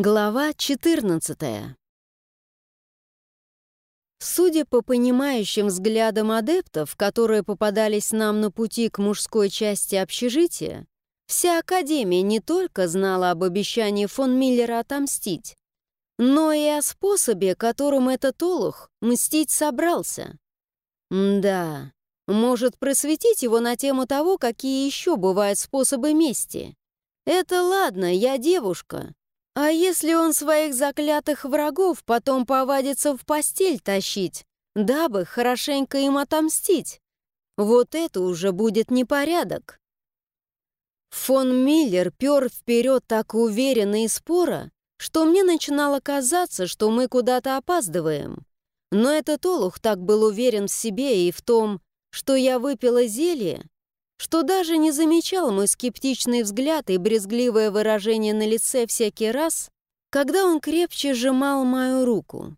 Глава 14 Судя по понимающим взглядам адептов, которые попадались нам на пути к мужской части общежития, вся Академия не только знала об обещании фон Миллера отомстить, но и о способе, которым этот олух мстить собрался. да, может просветить его на тему того, какие еще бывают способы мести. Это ладно, я девушка, а если он своих заклятых врагов потом повадится в постель тащить, дабы хорошенько им отомстить? Вот это уже будет непорядок. Фон Миллер пер вперед так уверенно и споро, что мне начинало казаться, что мы куда-то опаздываем. Но этот олух так был уверен в себе и в том, что я выпила зелье, что даже не замечал мой скептичный взгляд и брезгливое выражение на лице всякий раз, когда он крепче сжимал мою руку.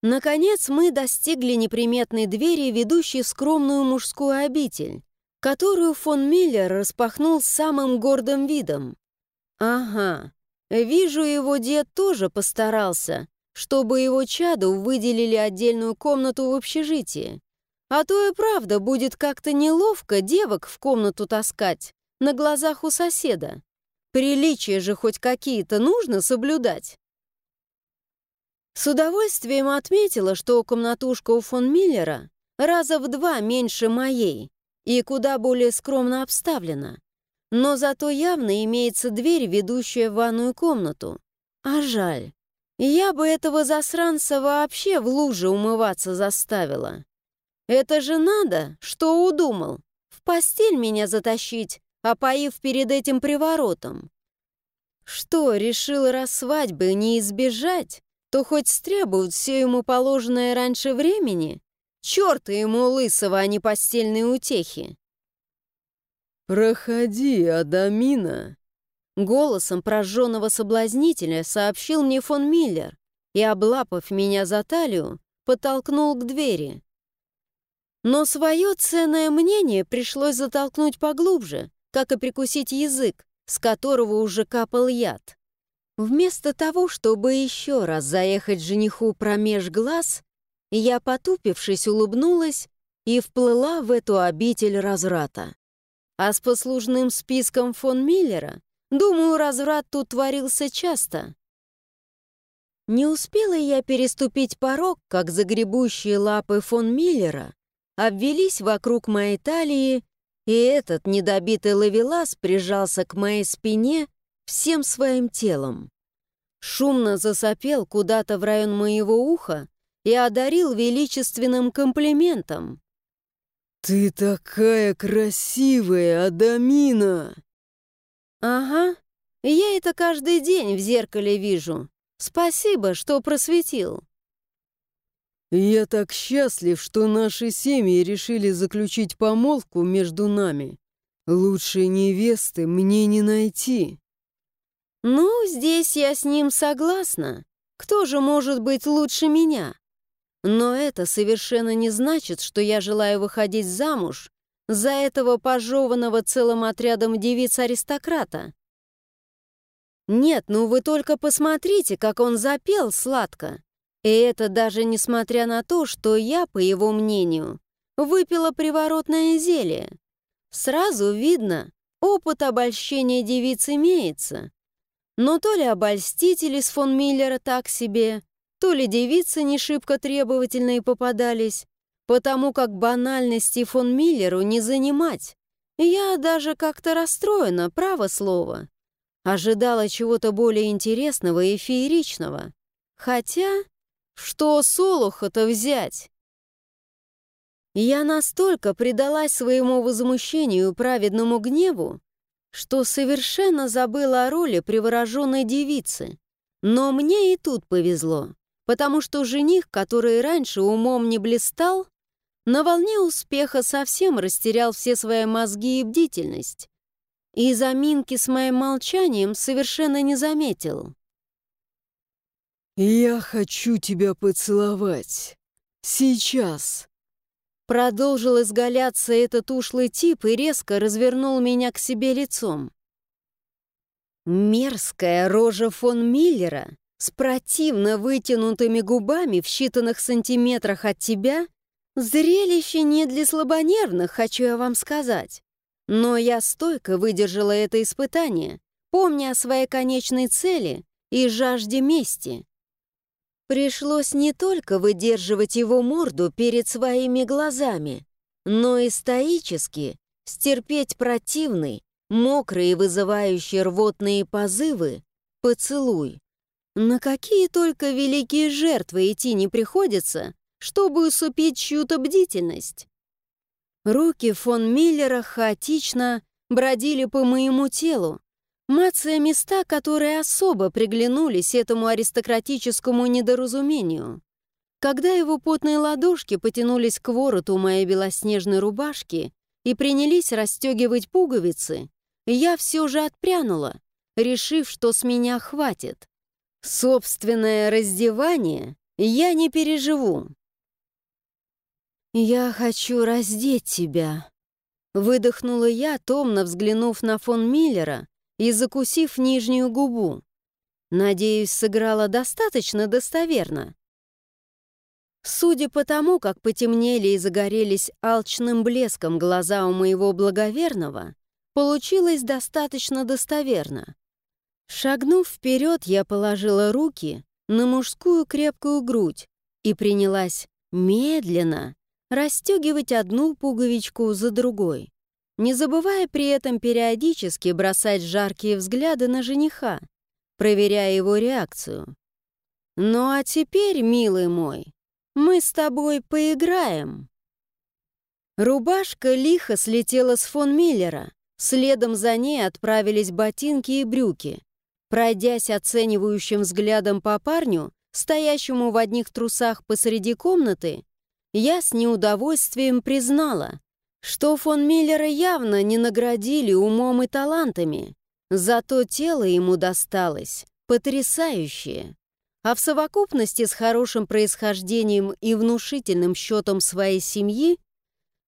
Наконец мы достигли неприметной двери, ведущей в скромную мужскую обитель, которую фон Миллер распахнул самым гордым видом. Ага, вижу, его дед тоже постарался, чтобы его чаду выделили отдельную комнату в общежитии. А то и правда будет как-то неловко девок в комнату таскать на глазах у соседа. Приличия же хоть какие-то нужно соблюдать. С удовольствием отметила, что комнатушка у фон Миллера раза в два меньше моей и куда более скромно обставлена. Но зато явно имеется дверь, ведущая в ванную комнату. А жаль. Я бы этого засранца вообще в луже умываться заставила. Это же надо, что удумал. В постель меня затащить, опоив перед этим приворотом. Что, решил раз свадьбы не избежать, то хоть стребуют все ему положенное раньше времени? Черт ему лысого, а не постельные утехи. «Проходи, Адамина!» Голосом прожженного соблазнителя сообщил мне фон Миллер и, облапав меня за талию, подтолкнул к двери. Но свое ценное мнение пришлось затолкнуть поглубже, как и прикусить язык, с которого уже капал яд. Вместо того, чтобы еще раз заехать жениху промеж глаз, я, потупившись, улыбнулась и вплыла в эту обитель разврата. А с послужным списком фон Миллера, думаю, разврат тут творился часто. Не успела я переступить порог, как загребущие лапы фон Миллера обвелись вокруг моей талии, и этот недобитый ловелас прижался к моей спине всем своим телом. Шумно засопел куда-то в район моего уха и одарил величественным комплиментом. «Ты такая красивая, Адамина!» «Ага, я это каждый день в зеркале вижу. Спасибо, что просветил». «Я так счастлив, что наши семьи решили заключить помолвку между нами. Лучшей невесты мне не найти». «Ну, здесь я с ним согласна. Кто же может быть лучше меня? Но это совершенно не значит, что я желаю выходить замуж за этого пожеванного целым отрядом девиц-аристократа. Нет, ну вы только посмотрите, как он запел сладко. И это даже несмотря на то, что я, по его мнению, выпила приворотное зелье. Сразу видно, опыт обольщения девиц имеется. Но то ли обольстители с фон Миллера так себе, то ли девицы не шибко требовательные попадались, потому как банальности фон Миллеру не занимать. Я даже как-то расстроена, право слово. Ожидала чего-то более интересного и фееричного. Хотя... Что Солоха-то взять? Я настолько предалась своему возмущению и праведному гневу, что совершенно забыла о роли привороженной девицы. Но мне и тут повезло, потому что жених, который раньше умом не блистал, на волне успеха совсем растерял все свои мозги и бдительность. И заминки с моим молчанием совершенно не заметил. «Я хочу тебя поцеловать. Сейчас!» Продолжил изгаляться этот ушлый тип и резко развернул меня к себе лицом. Мерзкая рожа фон Миллера с противно вытянутыми губами в считанных сантиметрах от тебя — зрелище не для слабонервных, хочу я вам сказать. Но я стойко выдержала это испытание, помня о своей конечной цели и жажде мести. Пришлось не только выдерживать его морду перед своими глазами, но и стоически стерпеть противный, мокрый и вызывающий рвотные позывы поцелуй. На какие только великие жертвы идти не приходится, чтобы усупить чью-то бдительность. Руки фон Миллера хаотично бродили по моему телу, мацая места, которые особо приглянулись этому аристократическому недоразумению. Когда его потные ладошки потянулись к вороту моей белоснежной рубашки и принялись расстегивать пуговицы, я все же отпрянула, решив, что с меня хватит. Собственное раздевание я не переживу. «Я хочу раздеть тебя», — выдохнула я, томно взглянув на фон Миллера и закусив нижнюю губу. Надеюсь, сыграла достаточно достоверно. Судя по тому, как потемнели и загорелись алчным блеском глаза у моего благоверного, получилось достаточно достоверно. Шагнув вперед, я положила руки на мужскую крепкую грудь и принялась медленно расстегивать одну пуговичку за другой, не забывая при этом периодически бросать жаркие взгляды на жениха, проверяя его реакцию. «Ну а теперь, милый мой, мы с тобой поиграем». Рубашка лихо слетела с фон Миллера, следом за ней отправились ботинки и брюки. Пройдясь оценивающим взглядом по парню, стоящему в одних трусах посреди комнаты, я с неудовольствием признала, что фон Миллера явно не наградили умом и талантами, зато тело ему досталось потрясающее. А в совокупности с хорошим происхождением и внушительным счетом своей семьи,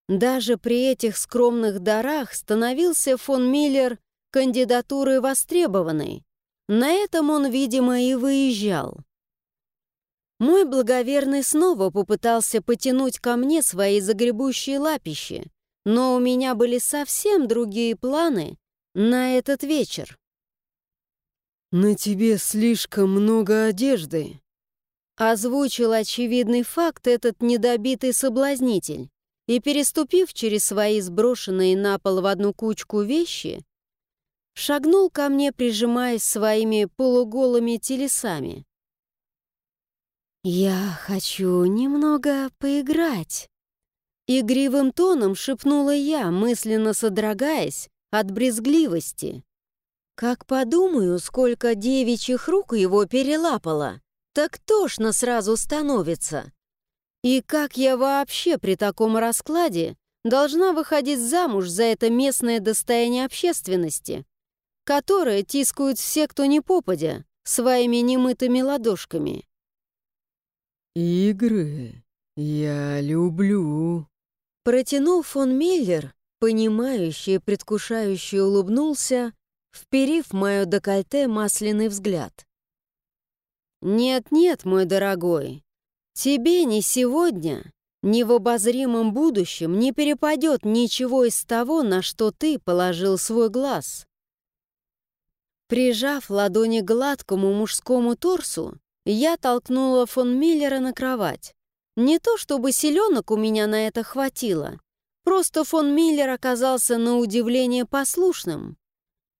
даже при этих скромных дарах становился фон Миллер кандидатурой востребованной. На этом он, видимо, и выезжал. Мой благоверный снова попытался потянуть ко мне свои загребущие лапищи, но у меня были совсем другие планы на этот вечер. «На тебе слишком много одежды», — озвучил очевидный факт этот недобитый соблазнитель, и, переступив через свои сброшенные на пол в одну кучку вещи, шагнул ко мне, прижимаясь своими полуголыми телесами. «Я хочу немного поиграть». Игривым тоном шепнула я, мысленно содрогаясь от брезгливости. Как подумаю, сколько девичьих рук его перелапало, так тошно сразу становится. И как я вообще при таком раскладе должна выходить замуж за это местное достояние общественности, которое тискают все, кто не попадя, своими немытыми ладошками? «Игры я люблю». Протянул фон Миллер, понимающий и предвкушающе улыбнулся, вперив мое декольте масляный взгляд. «Нет-нет, мой дорогой, тебе ни сегодня, ни в обозримом будущем не перепадет ничего из того, на что ты положил свой глаз». Прижав ладони к гладкому мужскому торсу, я толкнула фон Миллера на кровать. Не то чтобы селенок у меня на это хватило, просто фон Миллер оказался на удивление послушным.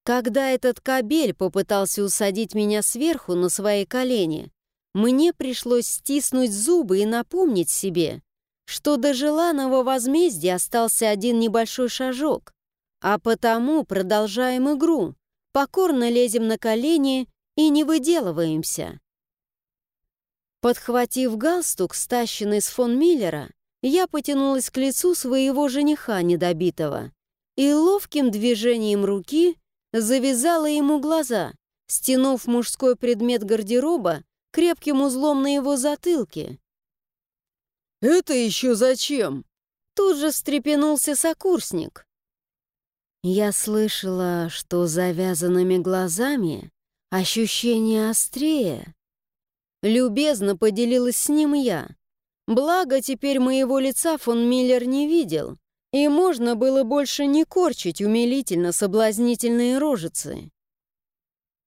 Когда этот кабель попытался усадить меня сверху на свои колени, мне пришлось стиснуть зубы и напомнить себе, что до желанного возмездия остался один небольшой шажок, а потому продолжаем игру, покорно лезем на колени и не выделываемся. Подхватив галстук, стащенный с фон Миллера, я потянулась к лицу своего жениха недобитого и ловким движением руки завязала ему глаза, стянув мужской предмет гардероба крепким узлом на его затылке. «Это еще зачем?» Тут же встрепенулся сокурсник. Я слышала, что завязанными глазами ощущение острее. Любезно поделилась с ним я. Благо, теперь моего лица фон Миллер не видел, и можно было больше не корчить умилительно соблазнительные рожицы.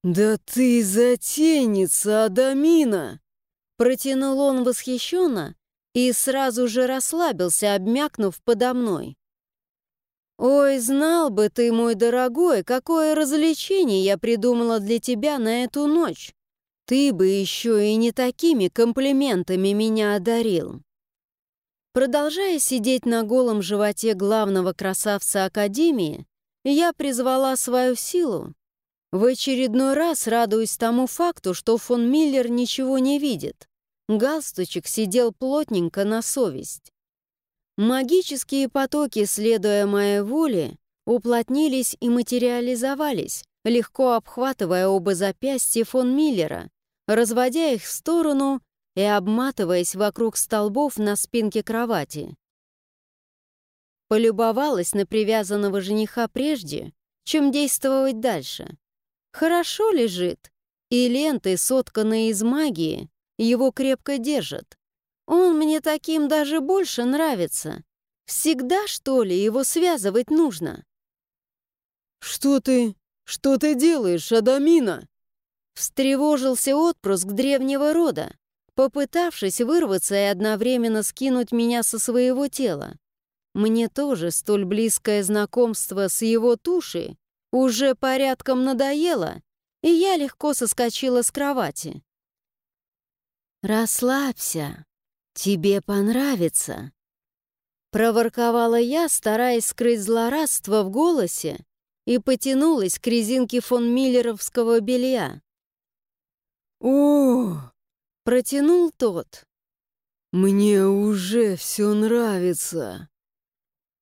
«Да ты затейница, Адамина!» Протянул он восхищенно и сразу же расслабился, обмякнув подо мной. «Ой, знал бы ты, мой дорогой, какое развлечение я придумала для тебя на эту ночь. Ты бы еще и не такими комплиментами меня одарил». Продолжая сидеть на голом животе главного красавца Академии, я призвала свою силу в очередной раз радуюсь тому факту, что фон Миллер ничего не видит. Галстучек сидел плотненько на совесть. Магические потоки, следуя моей воле, уплотнились и материализовались, легко обхватывая оба запястья фон Миллера, разводя их в сторону и обматываясь вокруг столбов на спинке кровати. Полюбовалась на привязанного жениха прежде, чем действовать дальше. Хорошо лежит, и ленты, сотканные из магии, его крепко держат. Он мне таким даже больше нравится. Всегда, что ли, его связывать нужно? «Что ты... что ты делаешь, Адамина?» Встревожился отпрыск древнего рода, попытавшись вырваться и одновременно скинуть меня со своего тела. Мне тоже столь близкое знакомство с его тушей уже порядком надоело, и я легко соскочила с кровати. «Расслабься, тебе понравится», — проворковала я, стараясь скрыть злорадство в голосе, и потянулась к резинке фон Миллеровского белья. «О!» — протянул тот. «Мне уже все нравится».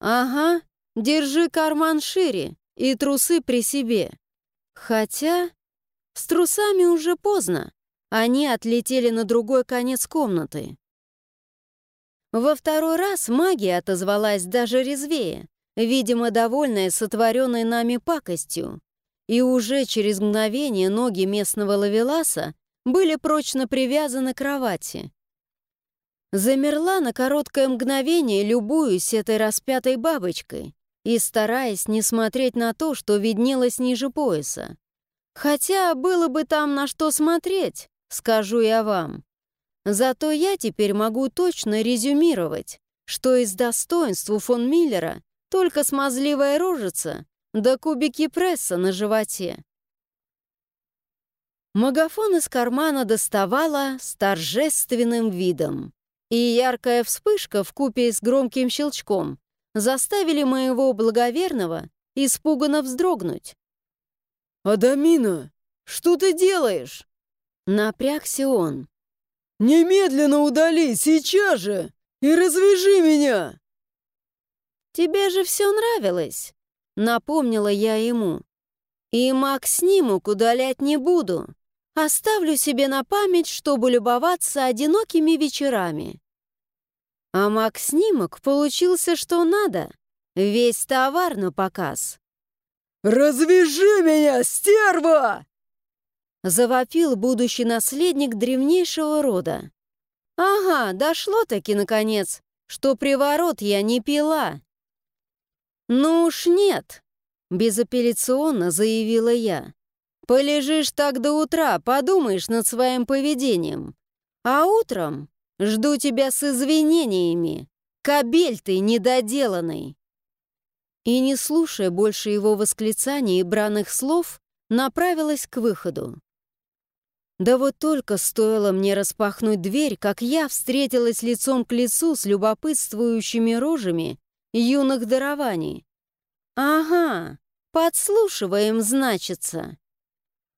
«Ага, держи карман шире и трусы при себе. Хотя с трусами уже поздно. Они отлетели на другой конец комнаты. Во второй раз магия отозвалась даже резвее, видимо, довольная сотворенной нами пакостью. И уже через мгновение ноги местного лавеласа были прочно привязаны к кровати. Замерла на короткое мгновение, любуюсь этой распятой бабочкой и стараясь не смотреть на то, что виднелось ниже пояса. Хотя было бы там на что смотреть, скажу я вам. Зато я теперь могу точно резюмировать, что из достоинств у фон Миллера только смазливая рожица да кубики пресса на животе. Магафон из кармана доставала с торжественным видом, и яркая вспышка в купе с громким щелчком заставили моего благоверного испуганно вздрогнуть. «Адамина, что ты делаешь?» Напрягся он. «Немедленно удали, сейчас же, и развяжи меня!» «Тебе же все нравилось», — напомнила я ему. «И Макс-снимок удалять не буду. Оставлю себе на память, чтобы любоваться одинокими вечерами». А Макс-снимок получился что надо. Весь товар на показ. «Развяжи меня, стерва!» Завопил будущий наследник древнейшего рода. «Ага, дошло-таки, наконец, что приворот я не пила». «Ну уж нет», — безапелляционно заявила я. «Полежишь так до утра, подумаешь над своим поведением. А утром Жду тебя с извинениями. Кобель ты недоделанный!» И, не слушая больше его восклицаний и бранных слов, направилась к выходу. Да вот только стоило мне распахнуть дверь, как я встретилась лицом к лицу с любопытствующими рожами юных дарований. «Ага, подслушиваем, значится».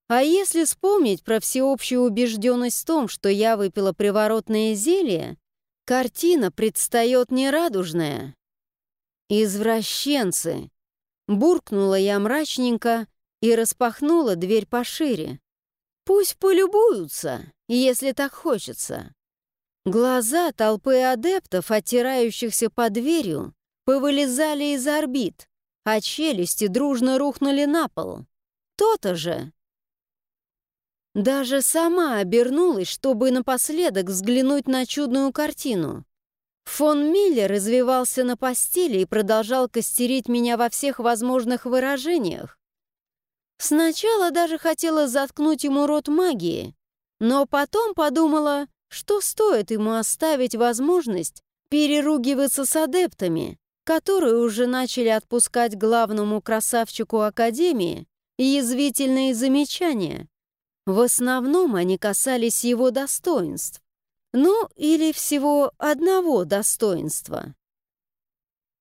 А если вспомнить про всеобщую убежденность в том, что я выпила приворотное зелье, картина предстает нерадужная. «Извращенцы!» Буркнула я мрачненько и распахнула дверь пошире. «Пусть полюбуются, если так хочется». Глаза толпы адептов, оттирающихся под дверью, повылезали из орбит, а челюсти дружно рухнули на пол. То-то же. Даже сама обернулась, чтобы напоследок взглянуть на чудную картину. Фон Миллер извивался на постели и продолжал костерить меня во всех возможных выражениях. Сначала даже хотела заткнуть ему рот магии, но потом подумала, что стоит ему оставить возможность переругиваться с адептами, которые уже начали отпускать главному красавчику Академии язвительные замечания. В основном они касались его достоинств. Ну, или всего одного достоинства.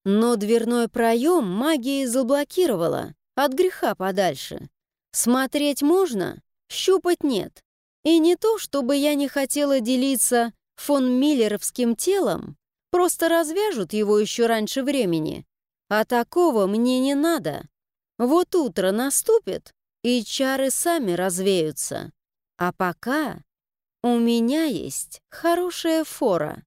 Но дверной проем магии заблокировала, от греха подальше. Смотреть можно, щупать нет. И не то, чтобы я не хотела делиться фон Миллеровским телом, просто развяжут его еще раньше времени. А такого мне не надо. Вот утро наступит, и чары сами развеются. А пока у меня есть хорошая фора.